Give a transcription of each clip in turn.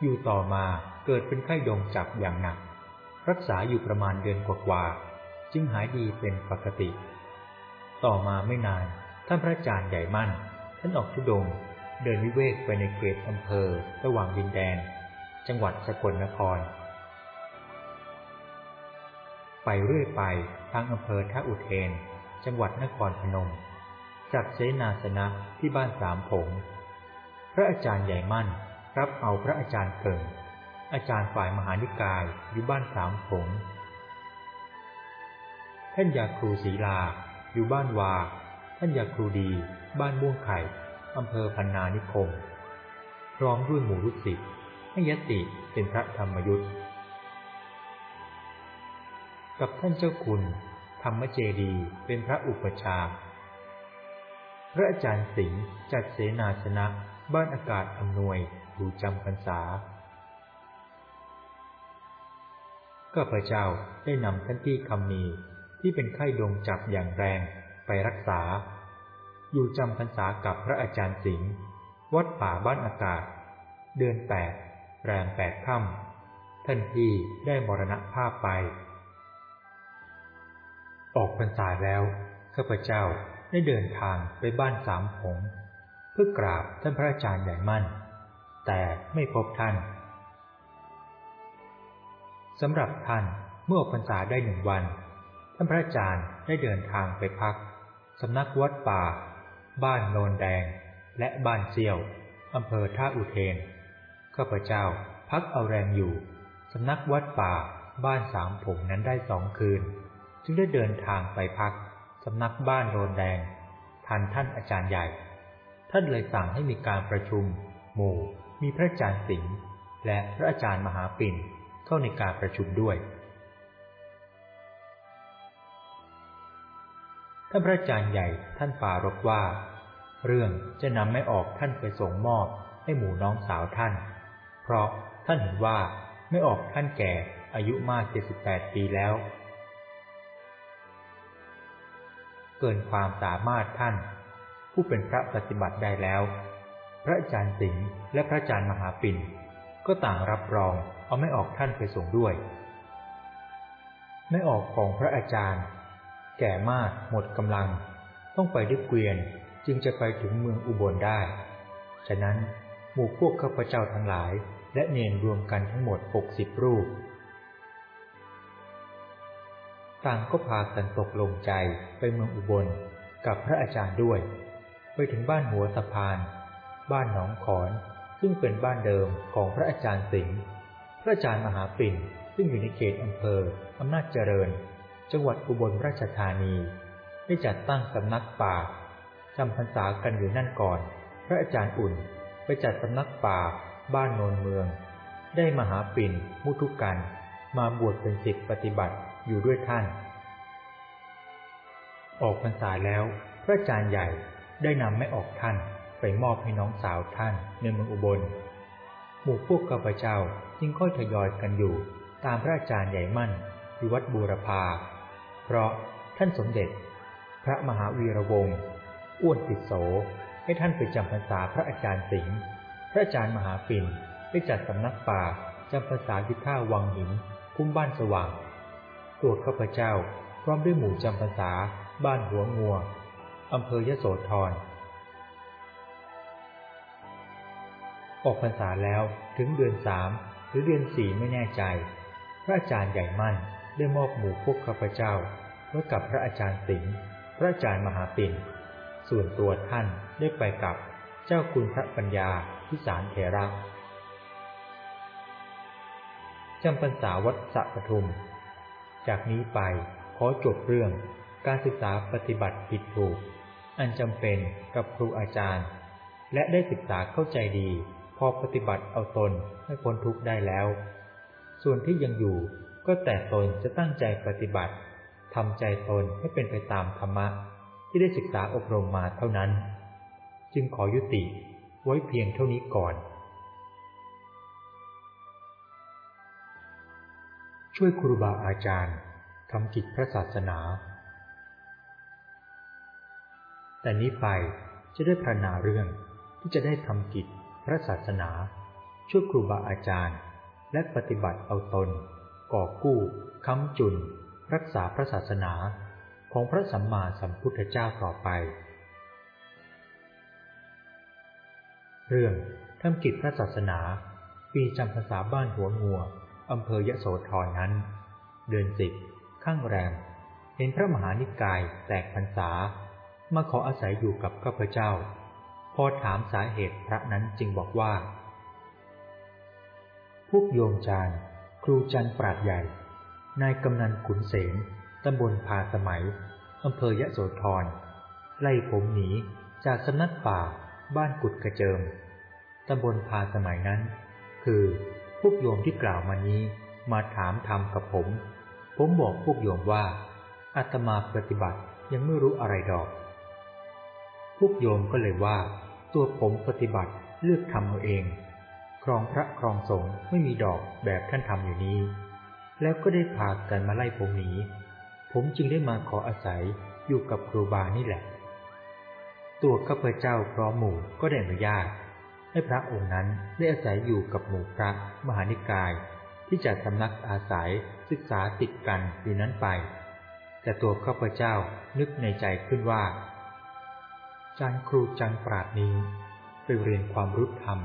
อยู่ต่อมาเกิดเป็นไข้ดงจับอย่างหนัก รักษาอยู่ประมาณเดือนกว่าๆจึงหายดีเป็นปกติ ต่อมาไม่นานท่านพระอาจารย์ใหญ่มั่น ท่านออกทุดงเดินวิเวกไปในเขตอำเภอ ระหว่างดินแดน จังหวัดสกลนคร ไปเรื่อยไปทางอำเภอท่าอุเทน จังหวัดนครพนม จัดเสนาสนะที่บ้านสามผง พระอาจารย์ใหญ่มั่น รับเอาพระอาจารย์เกิงอาจารย์ฝ่ายมหานิกายอยู่บ้านสามผงท่านยาครูศรีลา อยู่บ้านวา ท่านยาครูดี บ้านม่วงไข่อำเภอพันนานิคม พร้อมด้วยหมู่ลูกศิษย์ให้ยติเป็นพระธรรมยุทธ์กับท่านเจ้าคุณ ธรรมเจดีเป็นพระอุปชา พระอาจารย์สิงห์จัดเสนาสนะ บ้านอากาศอำนวย อยู่จำพรรษาข้าพเจ้าได้นำท่านที่คำมีที่เป็นไข้ดวงจับอย่างแรงไปรักษา อยู่จำพรรษากับพระอาจารย์สิงห์วัดป่าบ้านอากาศ เดือนแปดแรมแปดค่ำท่านที่ได้มรณภาพไป ออกพรรษาแล้วข้าพเจ้าได้เดินทางไปบ้านสามผง เพื่อกราบท่านพระอาจารย์ใหญ่มั่น แต่ไม่พบท่านสำหรับท่านเมื่อออกพรรษาได้หนึ่งวัน ท่านพระอาจารย์ได้เดินทางไปพักสำนักวัดป่า บ้านโนนแดง และบ้านเซียวอำเภอท่าอุเทนข้าพเจ้าพักเอาแรงอยู่สำนักวัดป่าบ้านสามผงนั้นได้สองคืน จึงได้เดินทางไปพักสำนักบ้านโนนแดงทันท่านอาจารย์ใหญ่ ท่านเลยสั่งให้มีการประชุม หมู่ มีพระอาจารย์สิงห์และพระอาจารย์มหาปิ่นเข้าในการประชุมด้วย ท่านพระอาจารย์ใหญ่ท่านปารกว่า เรื่องจะนำไม่ออกท่านไปส่งมอบให้หมู่น้องสาวท่าน เพราะท่านเห็นว่าไม่ออกท่านแก่อายุมากเจ็ดสิบแปดปีแล้ว เกินความสามารถท่าน ผู้เป็นพระปฏิบัติได้แล้ว ระอาจารย์สิงห์และพระอาจารย์มหาปิ่น ก็ต่างรับรองเอาไม่ออกท่านไปส่งด้วย ไม่ออกของพระอาจารย์ แก่มากหมดกำลัง ต้องไปด้วยเกวียนจึงจะไปถึงเมืองอุบลได้ ฉะนั้นหมู่พวกข้าพเจ้าทั้งหลาย และเนนรวมกันทั้งหมดหกสิบรูป ต่างก็พากันตกลงใจไปเมืองอุบลกับพระอาจารย์ด้วย ไปถึงบ้านหัวสะพาน บ้านหนองขอนซึ่งเป็นบ้านเดิมของพระอาจารย์สิงห์พระอาจารย์มหาปิ่นซึ่งอยู่ในเขตอำเภออำนาจเจริญ จังหวัดอุบลราชธานี ได้จัดตั้งสำนักป่าจำพรรษากันอยู่นั่นก่อน พระอาจารย์อุ่นไปจัดสำนักป่าบ้านโนนเมือง ได้มหาปิ่นมุทุกัน มาบวชเป็นศิษย์ปฏิบัติอยู่ด้วยท่าน ออกพรรษาแล้ว พระอาจารย์ใหญ่ได้นำไม่ออกท่าน ไปมอบให้น้องสาวท่านในเมืองอุบล หมู่พวกข้าพเจ้าจึงค่อยทยอยกันอยู่ ตามพระอาจารย์ใหญ่มั่นที่วัดบูรพา เพราะท่านสมเด็จ พระมหาวีระวงศ์อ้วนติดโส ให้ท่านไปจำพรรษาพระอาจารย์สิงห์พระอาจารย์มหาปิ่นได้จัดสำนักป่าจำพรรษาที่ท่าวังหิน คุ้มบ้านสว่าง ตัวข้าพเจ้าพร้อมด้วยหมู่จำพรรษาบ้านหัวงัวอำเภอยโสธร ออกพรรษาแล้วถึงเดือนสามหรือเดือนสี่ไม่แน่ใจ พระอาจารย์ใหญ่มั่นได้มอบหมู่พวกข้าพเจ้าไว้กับพระอาจารย์สิงห์พระอาจารย์มหาปิ่นส่วนตัวท่านได้ไปกับเจ้าคุณพระปัญญาพิสารเถระจำพรรษาวัดสะปทุม จากนี้ไปขอจบเรื่องการศึกษาปฏิบัติผิดถูก อันจำเป็นกับครูอาจารย์ และได้ศึกษาเข้าใจดี พอปฏิบัติเอาตนให้พ้นทุกข์ได้แล้ว ส่วนที่ยังอยู่ก็แต่ตนจะตั้งใจปฏิบัติทำใจตนให้เป็นไปตามธรรมะ ที่ได้ศึกษาอบรมมาเท่านั้น จึงขอยุติไว้เพียงเท่านี้ก่อน ช่วยครูบาอาจารย์ทำกิจพระศาสนา แต่นี้ไปจะได้พรรณนาเรื่องที่จะได้ทำกิจ ระศาสนา ช่วยครูบาอาจารย์ และปฏิบัติเอาตน ก่อกู้ค้ำจุน รักษาพระศาสนาของพระสัมมาสัมพุทธเจ้าต่อไป เรื่องทำกิจพระศาสนา ปีจำพรรษาบ้านหัวงัวอำเภอยะโสธรนั้น เดือนสิบข้างแรมเห็นพระมหานิกายแตกพรรษา มาขออาศัยอยู่กับข้าพเจ้า พอถามสาเหตุพระนั้นจึงบอกว่า พวกโยมจารย์ครูจันปราดใหญ่ นายกำนันขุนเสนตำบลพาสมัยอำเภอยะโสธร ไล่ผมหนีจากสำนักป่าบ้านกุดกระเจิมตำบลพาสมัยนั้น คือพวกโยมที่กล่าวมานี้มาถามธรรมกับผม ผมบอกพวกโยมว่าอาตมาปฏิบัติยังไม่รู้อะไรดอก พวกโยมก็เลยว่า ตัวผมปฏิบัติเลือกทำเอาเอง ครองพระครองสงฆ์ไม่มีดอกแบบท่านทำอยู่นี้ แล้วก็ได้พากันมาไล่ผมหนี ผมจึงได้มาขออาศัยอยู่กับครูบานี่แหละ ตัวข้าพเจ้าพร้อมหมู่ก็ได้อนุญาต ให้พระองค์นั้นได้อาศัยอยู่กับหมู่พระมหานิกาย ที่จัดสำนักอาศัยศึกษาติดกันอยู่นั้นไป แต่ตัวข้าพเจ้านึกในใจขึ้นว่า จารย์ครูจันปราดนี้ไปเรียนความรู้ธรรม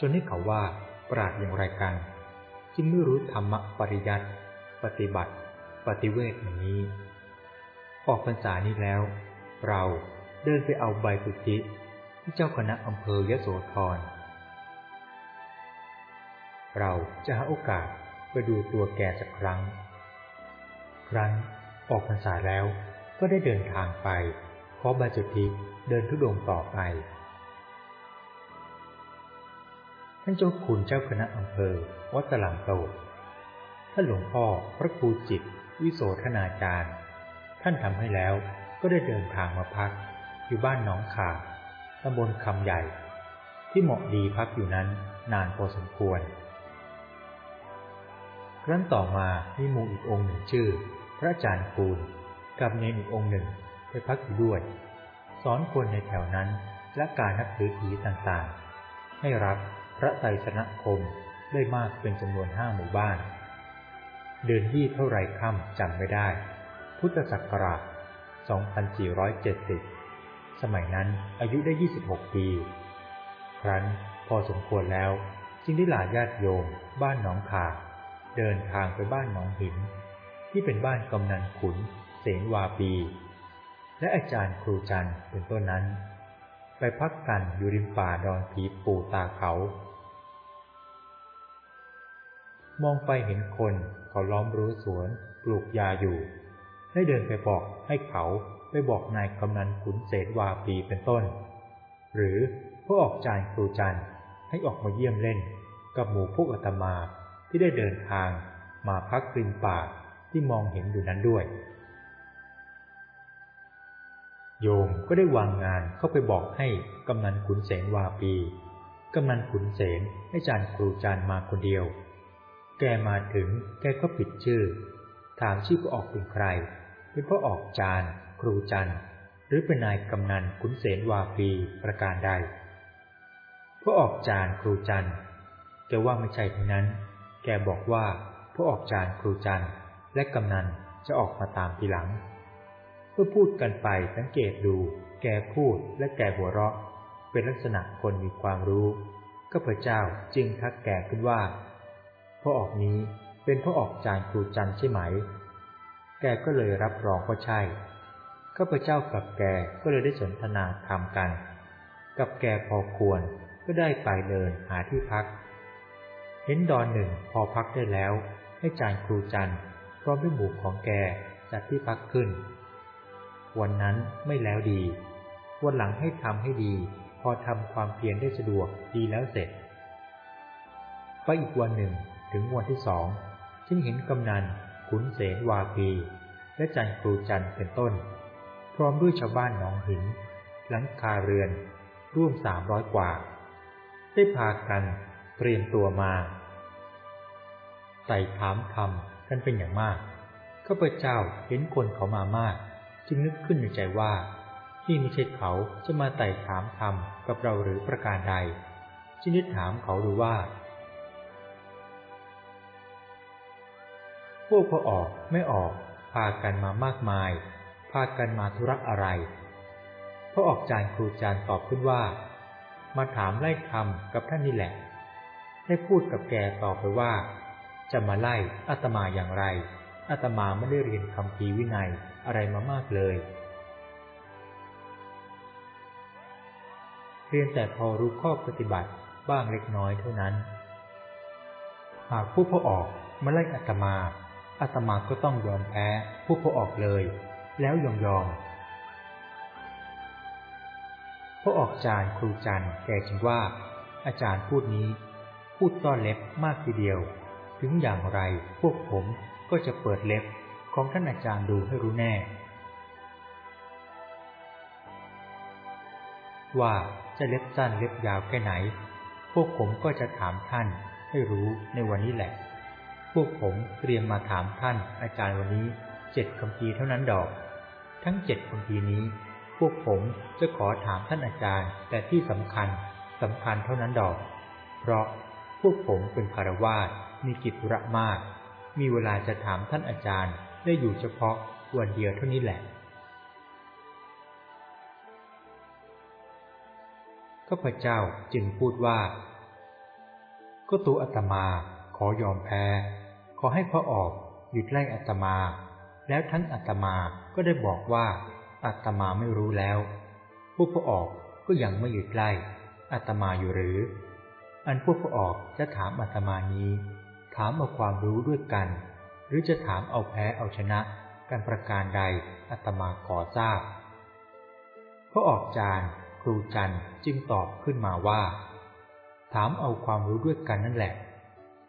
จนให้เขาว่าปราดอย่างไรกัน จึงไม่รู้ธรรมปริยัติ ปฏิบัติ ปฏิเวทอย่างนี้ ออกพรรษานี้แล้ว เราเดินไปเอาใบสุทธิที่เจ้าคณะอำเภอยโสธร เราจะหาโอกาสไปดูตัวแกสักครั้ง ครั้งออกพรรษาแล้วก็ได้เดินทางไป ขอใบสุทิเดินทุดงต่อไป ท่านเจ้าคุณเจ้าคณะอำเภอ วัดตลังโตท่านหลวงพ่อพระครูจิต วิโสธนาจารย์ ท่านทำให้แล้วก็ได้เดินทางมาพัก อยู่บ้านหนองขาตำบลคำใหญ่ ที่เหมาะดีพักอยู่นั้นนานพอสมควร ครั้นต่อมามีมูอีกองค์หนึ่งชื่อ พระอาจารย์คูณกับเนนอีกองค์หนึ่ง ไปพักอยู่ด้วย สอนคนในแถวนั้นและการนับถือผีต่างๆ ให้รับพระไตรสนคมได้มากเป็นจำนวนห้าหมู่บ้าน เดือนยี่เท่าไรค่ำจำไม่ได้ พุทธศักราช 2470 สมัยนั้นอายุได้ 26 ปี ครั้นพอสมควรแล้วจึงได้ลาญาติโยม บ้านหนองขาเดินทางไปบ้านหนองหิน ที่เป็นบ้านกำนันขุน เสนวาปี และอาจารย์ครูจันเป็นต้นนั้น ไปพักกันอยู่ริมป่าดอนผีปู่ตาเขา มองไปเห็นคนเขาล้อมรั้วสวนปลูกยาอยู่ ได้เดินไปบอกให้เขาไปบอกนายกำนันขุนเสนวาปีเป็นต้น หรือพวกออกจานครูจันให้ออกมาเยี่ยมเล่น กับหมู่พวกอาตมาที่ได้เดินทางมาพักริมป่าที่มองเห็นอยู่นั้นด้วย โยมก็ได้วางงานเข้าไปบอกให้กำนันขุนเสนวาปี กำนันขุนเสนให้จานครูจานมาคนเดียว แกมาถึงแกก็ปิดชื่อ ถามชื่อก็ออกเป็นใครเป็นพราะออกจาน ครูจัน หรือเป็นนายกำนันขุนเสนวาปีประการใดพราะออกจานครูจัน แกว่าไม่ใช่ทั้งนั้น แกบอกว่าพวกออกจานครูจันและกำนันจะออกมาตามทีหลัง เพื่อพูดกันไปสังเกตดู แกพูดและแกหัวเราะ เป็นลักษณะคนมีความรู้ก็พระเจ้าจึงทักแกขึ้นว่าพ่อออกนี้เป็นพ่อออกจานครูจันใช่ไหม แกก็เลยรับรองว่าใช่ข้าพเจ้ากับแกก็เลยได้สนทนาธรรมกัน กับแกพอควรก็ได้ไปเดินหาที่พัก เห็นดอนหนึ่งพอพักได้แล้ว ให้จานครูจันพร้อมด้วยหมู่ของแกจัดที่พักขึ้น วันนั้นไม่แล้วดี วันหลังให้ทำให้ดี พอทำความเพียรได้สะดวกดีแล้วเสร็จไปอีกวันหนึ่งถึงวันที่สองจึงเห็นกำนันขุนเสนวาปี และจันครูจันเป็นต้น พร้อมด้วยชาวบ้านหนองหิน หลังคาเรือน ร่วมสามร้อยกว่า ได้พากันเตรียมตัวมาใส่ถามคำกันเป็นอย่างมากข้าพเจ้าเห็นคนเขามามาก จึงนึกขึ้นในใจว่า ที่ไม่ใช่เขาจะมาไต่ถามธรรมกับเราหรือประการใดจึงได้ถามเขาดูว่า พวกพอออกไม่ออก พากันมามากมาย พากันมาธุระอะไรพอออกจารย์ครูจารย์ตอบขึ้นว่า มาถามไล่ธรรมกับท่านนี่แหละได้พูดกับแกต่อไปว่า จะมาไล่อัตมาอย่างไร อาตมาไม่ได้เรียนคำพีวินัยอะไรมามากเลย เรียนแต่พอรู้ข้อปฏิบัติบ้างเล็กน้อยเท่านั้น หากผู้พ่อออกมาไล่อาตมา อาตมาก็ต้องยอมแพ้ผู้พ่อออกเลย แล้วยอมยอมพอออกจานครูจันแกจึงว่า อาจารย์พูดนี้ พูดต้อนเล็บมากทีเดียว ถึงอย่างไรพวกผม ก็จะเปิดเล็บของท่านอาจารย์ดูให้รู้แน่ ว่าจะเล็บสั้นเล็บยาวแค่ไหน พวกผมก็จะถามท่านให้รู้ในวันนี้แหละ พวกผมเตรียมมาถามท่านอาจารย์วันนี้เจ็ดคำพีเท่านั้นดอก ทั้งเจ็ดคำพีนี้ พวกผมจะขอถามท่านอาจารย์ แต่ที่สำคัญสำคัญเท่านั้นดอก เพราะพวกผมเป็นคารวาสมีกิจธุระมาก มีเวลาจะถามท่านอาจารย์ได้อยู่เฉพาะวันเดียวเท่านี้แหละข้าพเจ้าจึงพูดว่า ก็ตัวอาตมาขอยอมแพ้ ขอให้พระออกหยุดไล่อาตมา แล้วทั้งอาตมาก็ได้บอกว่าอาตมาไม่รู้แล้ว ผู้พระออกก็ยังไม่หยุดไล่อาตมาอยู่หรือ อันพวกพระออกจะถามอาตมานี้ามเอาความรู้ด้วยกัน หรือจะถามเอาแพ้เอาชนะกันประการใดอาตมาขอทราบพระออกจานครูจันจึงตอบขึ้นมาว่า ถามเอาความรู้ด้วยกันนั่นแหละ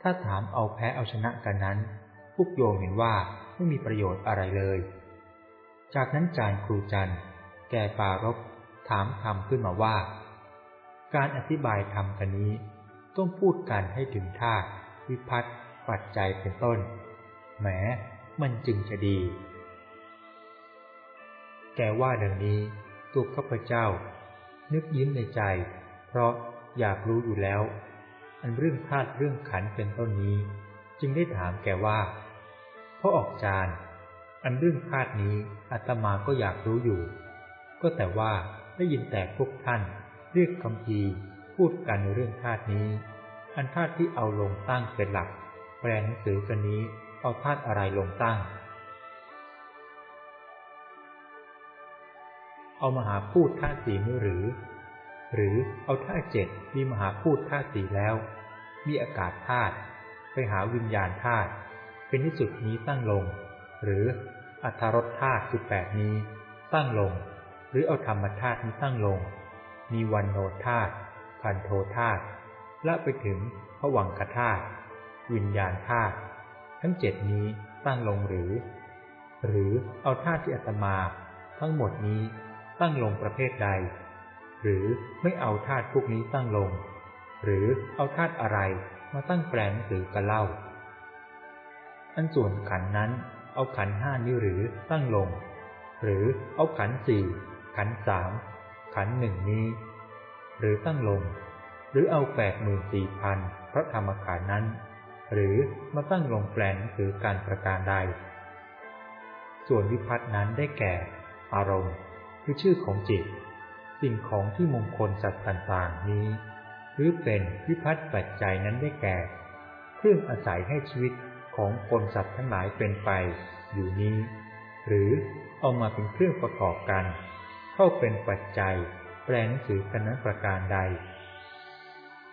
ถ้าถามเอาแพ้เอาชนะกันนั้น พวกโยมเห็นว่าไม่มีประโยชน์อะไรเลย จากนั้นจารครูจันแกปารบถามคำขึ้นมาว่า การอธิบายธรรมกันนี้ต้องพูดกันให้ถึงท่าวิพัฒน ปัจจัยเป็นต้น แม้มันจึงจะดี แกว่าดังนี้ตัวข้าพเจ้า นึกยิ้มในใจ เพราะอยากรู้อยู่แล้ว อันเรื่องธาตุเรื่องขันเป็นต้นนี้ จึงได้ถามแกว่าพราะออกจานอันเรื่องธาตุนี้อาตมาก็อยากรู้อยู่ ก็แต่ว่าได้ยินแต่พวกท่าน เรียกคำพีพูดกันในเรื่องธาตุนี้ อันธาตุที่เอาลงตั้งเป็นหลัก แปลหนังสือกันนี้เอาธาตุอะไรลงตั้ง เอามหาพูดธาตุสีนี้หรือ หรือเอาธาตุเจ็ดมีมหาพูดธาตุสีแล้ว มีอากาศธาตุไปหาวิญญาณธาตุเป็นที่สุดนี้ตั้งลง หรืออัทรสธาตุสิบแปดนี้ ตั้งลง หรือเอาธรรมธาตุนี้ตั้งลง มีวันโนธาตุพันโทธาตุและไปถึงผวังคธาตุ วิญญาณธาตุทั้งเจ็ดนี้ตั้งลงหรือ หรือเอาธาตุที่อาตมา ทั้งหมดนี้ตั้งลงประเภทใด หรือไม่เอาธาตุพวกนี้ตั้งลง หรือเอาธาตุอะไรมาตั้งแปลงสือกันเล่า อันส่วนขันนั้นเอาขันห้านี้หรือตั้งลง หรือเอาขันสี่ขันสามขันหนึ่งนี้ หรือตั้งลง หรือเอาแปดหมื่นสี่พันพระธรรมขันนั้น หรือมาตั้งลงแปลงสือการประการใด ส่วนวิพัฒนั้นได้แก่ อารมณ์ คือชื่อของจิต สิ่งของที่มงคลสัตว์ต่างๆนี้ หรือเป็นวิพัฒน์ปัจจัยนั้นได้แก่ เครื่องอาศัยให้ชีวิตของคนสัตว์ทั้งหลายเป็นไปอยู่นี้ หรือเอามาเป็นเครื่องประกอบกัน เข้าเป็นปัจจัยแปลหนังสือกันนั้นประการใด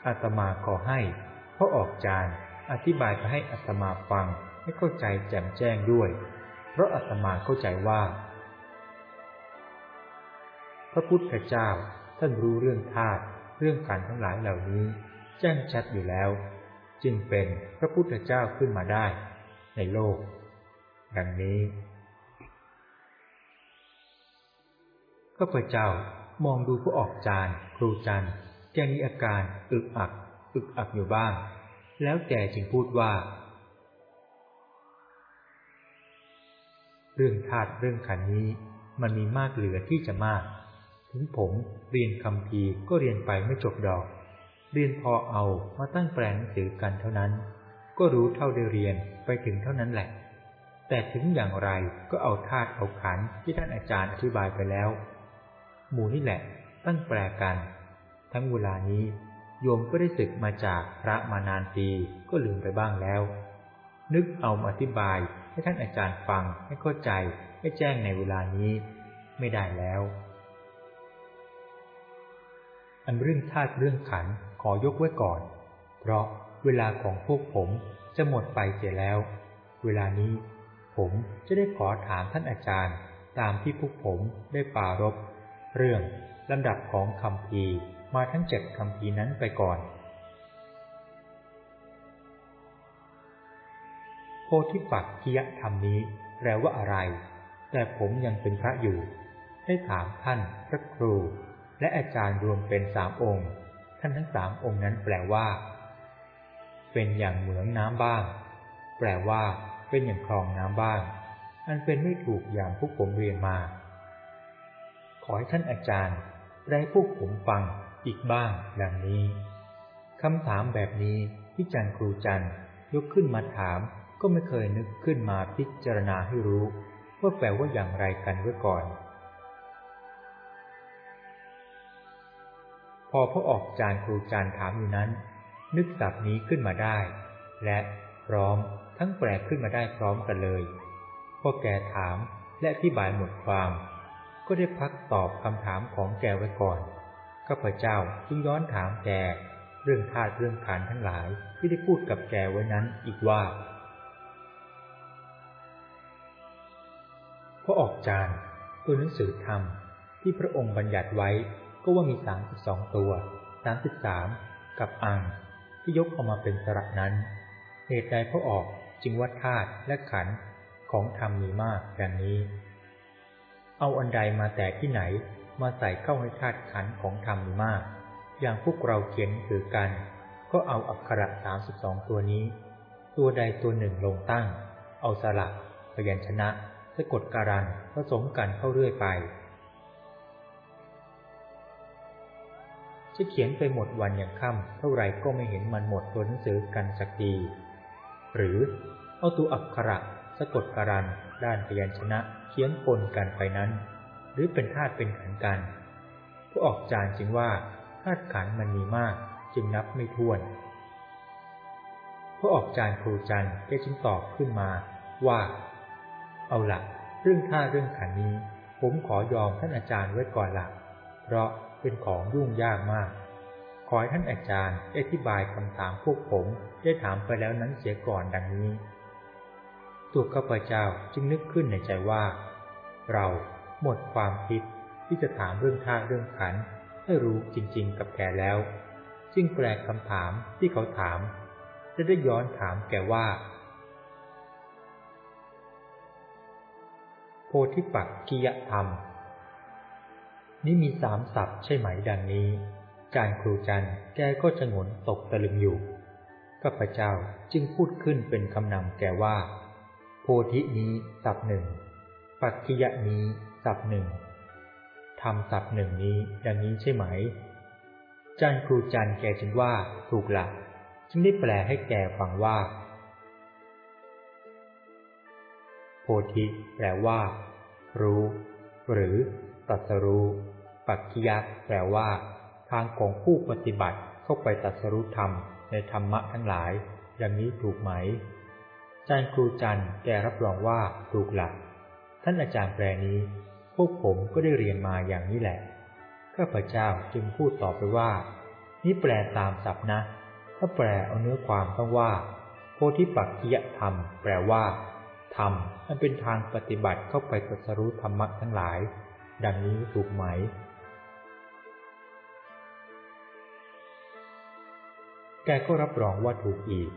อาตมาขอให้พระออกจาน อธิบายไปให้อาตมาฟังให้เข้าใจแจ่มแจ้งด้วย เพราะอาตมาเข้าใจว่า พระพุทธเจ้าท่านรู้เรื่องธาตุเรื่องการทั้งหลายเหล่านี้ แจ้งชัดอยู่แล้ว จึงเป็นพระพุทธเจ้าขึ้นมาได้ ในโลก ดังนี้ข้าพเจ้ามองดูผู้ออกจานครูจันแกมีอาการ อึกอัก อึกอักอยู่บ้าง แล้วแกจึงพูดว่า เรื่องธาตุเรื่องขันนี้ มันมีมากเหลือที่จะมาก ถึงผมเรียนคำพีก็เรียนไปไม่จบดอก เรียนพอเอามาตั้งแปลหนังสือกันเท่านั้น ก็รู้เท่าได้เรียนไปถึงเท่านั้นแหละ แต่ถึงอย่างไรก็เอาธาตุเอาขันที่ท่านอาจารย์อธิบายไปแล้ว หมู่นี่แหละตั้งแปลกัน ทั้งเวลานี้ โยมก็ได้ศึกมาจากพระมานานปีก็ลืมไปบ้างแล้ว นึกเอามาอธิบายให้ท่านอาจารย์ฟังให้เข้าใจให้แจ้งในเวลานี้ไม่ได้แล้ว อันเรื่องธาตุเรื่องขันขอยกไว้ก่อน เพราะเวลาของพวกผมจะหมดไปเสียแล้ว เวลานี้ผมจะได้ขอถามท่านอาจารย์ ตามที่พวกผมได้ปารบเรื่องลำดับของคำพี มาทั้งเจ็ดคำพีนั้นไปก่อน โพธิปักกิยธรรมนี้แปลว่าอะไร แต่ผมยังเป็นพระอยู่ให้ถามท่านพระครู และอาจารย์รวมเป็นสามองค์ ท่านทั้งสามองค์นั้นแปลว่า เป็นอย่างเหมืองน้ำบ้าง แปลว่า เป็นอย่างคลองน้ำบ้าง อันเป็นไม่ถูกอย่างพวกผมเรียนมา ขอให้ท่านอาจารย์แปลพวกผมฟัง อีกบ้างดังนี้คำถามแบบนี้ที่จันครูจันยกขึ้นมาถามก็ไม่เคยนึกขึ้นมาพิจารณาให้รู้ ว่าแปลว่าอย่างไรกันไว้ก่อน พอพ่อออกจานครูจานถามอยู่นั้น นึกศัพท์นี้ขึ้นมาได้ และพร้อมทั้งแปลขึ้นมาได้พร้อมกันเลยพอแกถามและอธิบายหมดความ ก็ได้พักตอบคำถามของแกไว้ก่อน ข้าพเจ้าจึงย้อนถามแกเรื่องธาตุเรื่องขันทั้งหลายที่ได้พูดกับแกไว้นั้นอีกว่าพอออกจานตัวหนังสือธรรมที่พระองค์บัญญัติไว้ก็ว่ามีสามสิบสองตัวสามสิบสามกับอัง ที่ยกออกมาเป็นสระนั้นเหตุใดพระออกจึงว่าธาตุและขันของธรรมมีมากดังนี้ เอาอันใดมาแต่ที่ไหน มาใส่เข้าให้ธาตุขันของธรรมมีมาก อย่างพวกเราเขียนถือกัน ก็เอาอักขระสามสิบสองตัวนี้ ตัวใดตัวหนึ่งลงตั้ง เอาสลักพยัญชนะ สะกดการันผสมกันเข้าเรื่อยไป จะเขียนไปหมดวันอย่างค่ำเท่าไรก็ไม่เห็นมันหมดตัวหนังสือกันสักที หรือเอาตัวอักขระสะกดการันด้านพยัญชนะเขียนปนกันไปนั้น รือเป็นธาตุเป็นขันกัน ผู้ออกจานจึงว่าธาตุขันมันมีมากจึงนับไม่ถ้วน ผู้ออกจานครูจันแกจึงตอบขึ้นมาว่า เอาละเรื่องท่าเรื่องขันนี้ ผมขอยอมท่านอาจารย์ไว้ก่อนละเพราะเป็นของยุ่งยากมาก ขอให้ท่านอาจารย์อธิบายคำถามพวกผมได้ถามไปแล้วนั้นเสียก่อนดังนี้ตัวข้าพเจ้าจึงนึกขึ้นในใจว่า เรา หมดความคิดที่จะถามเรื่องท่าเรื่องขันให้รู้จริง ๆ กับแกแล้ว จึงแปลคำถามที่เขาถามจะได้ย้อนถามแกว่า โพธิปักกิยธรรม นี่มีสามศัพท์ใช่ไหมดังนี้การครูจันแกก็จะงนตกตะลึงอยู่ข้าพเจ้าจึงพูดขึ้นเป็นคำนำแกว่า โพธินี้ศัพท์หนึ่ง ปักกิยะนี้ศัพท์หนึ่งทำศัพท์หนึ่งนี้ดังนี้ใช่ไหมจันครูจันแกจึงว่าถูกหลักจึงได้แปลให้แกฟังว่า โพธิแปลว่า รู้ หรือตัสรู้ ปักขิยะแปลว่า ทางของผู้ปฏิบัติเข้าไปตัสรู้ธรรมในธรรมะทั้งหลายอย่างนี้ถูกไหมจารย์ครูจันแกรับรองว่าถูกหลัก ท่านอาจารย์แปลนี้ พวกผมก็ได้เรียนมาอย่างนี้แหละ ข้าพเจ้าจึงพูดต่อไปว่า นี่แปลตามศัพท์นะ ถ้าแปลเอาเนื้อความต้องว่า โพธิปักขิยธรรม แปลว่า ธรรมอันเป็นทางปฏิบัติเข้าไปตรัสรู้ธรรมะทั้งหลาย ดังนี้ถูกไหมแกก็รับรองว่าถูกอีก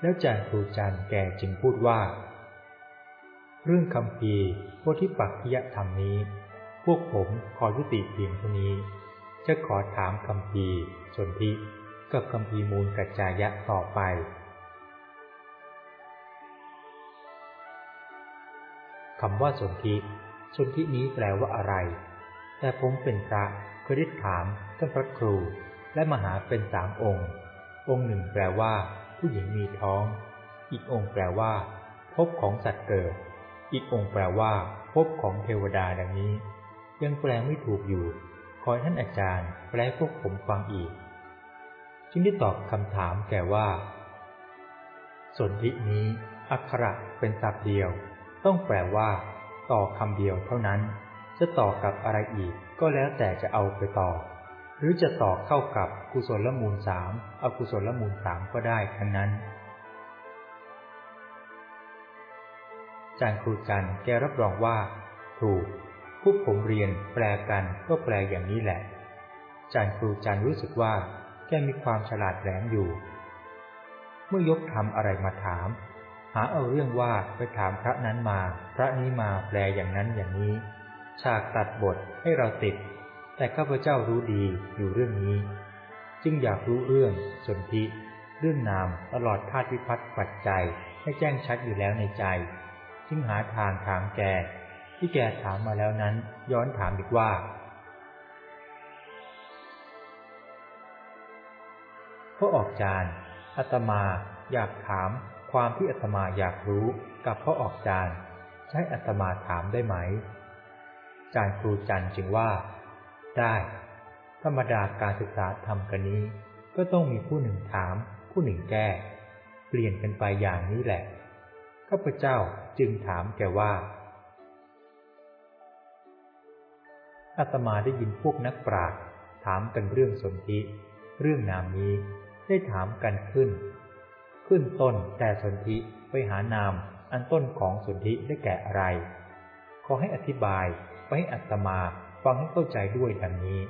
แล้วจารย์ครูจันแกจึงพูดว่า เรื่องคำพีโพธิปักขิยธรรมนี้ พวกผมขอยุติเพียงเท่านี้ จะขอถามคำพีสนธิกับคำพีมูลกัจจายะต่อไปคำว่าสนธิสนธินี้แปลว่าอะไร แต่ผมเป็นพระเคยได้ถามท่านพระครู และมหาเป็นสามองค์ องค์หนึ่งแปลว่า ผู้หญิงมีท้อง อีกองค์แปลว่าพภพของสัตว์เกิด อีกองค์แปลว่าภพของเทวดาดังนี้ ยังแปลไม่ถูกอยู่ ขอท่านอาจารย์แปลพวกผมฟังอีก จึงได้ตอบคำถามแก่ว่าสนธินี้อักขระเป็นศัพท์เดียว ต้องแปลว่า ต่อคำเดียวเท่านั้น จะต่อกับอะไรอีกก็แล้วแต่จะเอาไปต่อ หรือจะต่อเข้ากับกุศลมูลสามอกุศลมูลสามก็ได้ทั้งนั้น จารย์ครูจันแกรับรองว่า ถูกผู้ผมเรียนแปลกันก็แปลอย่างนี้แหละจารย์ครูจันรู้สึกว่า แกมีความฉลาดแหลมอยู่ เมื่อยกทำอะไรมาถาม หาเอาเรื่องว่าไปถามพระนั้นมา พระนี้มาแปลอย่างนั้นอย่างนี้ ฉากตัดบทให้เราติด แต่ข้าพเจ้ารู้ดีอยู่เรื่องนี้ จึงอยากรู้เรื่องสนธิเรื่องนามตลอดธาตุวิพัฒน์ปัจจัยให้แจ้งชัดอยู่แล้วในใจ จึงหาทางถามแก ที่แกถามมาแล้วนั้น ย้อนถามอีกว่าพ่อออกจานอาตมาอยากถามความที่อาตมาอยากรู้กับพ่อออกจานใช้อาตมาถามได้ไหม จารย์ครูจันจึงว่า ได้ ธรรมดาการศึกษาทำกันนี้ ก็ต้องมีผู้หนึ่งถาม ผู้หนึ่งแก้ เปลี่ยนกันไปอย่างนี้แหละ ข้าพเจ้าจึงถามแกว่า อาตมาได้ยินพวกนักปราชญ์ถามกันเรื่องสนธิเรื่องนามนี้ได้ถามกันขึ้น ขึ้นต้นแต่สนธิไปหานามอันต้นของสนธิได้แก่อะไร ขอให้อธิบายไปให้อัตมาฟังให้เข้าใจด้วยดังนี้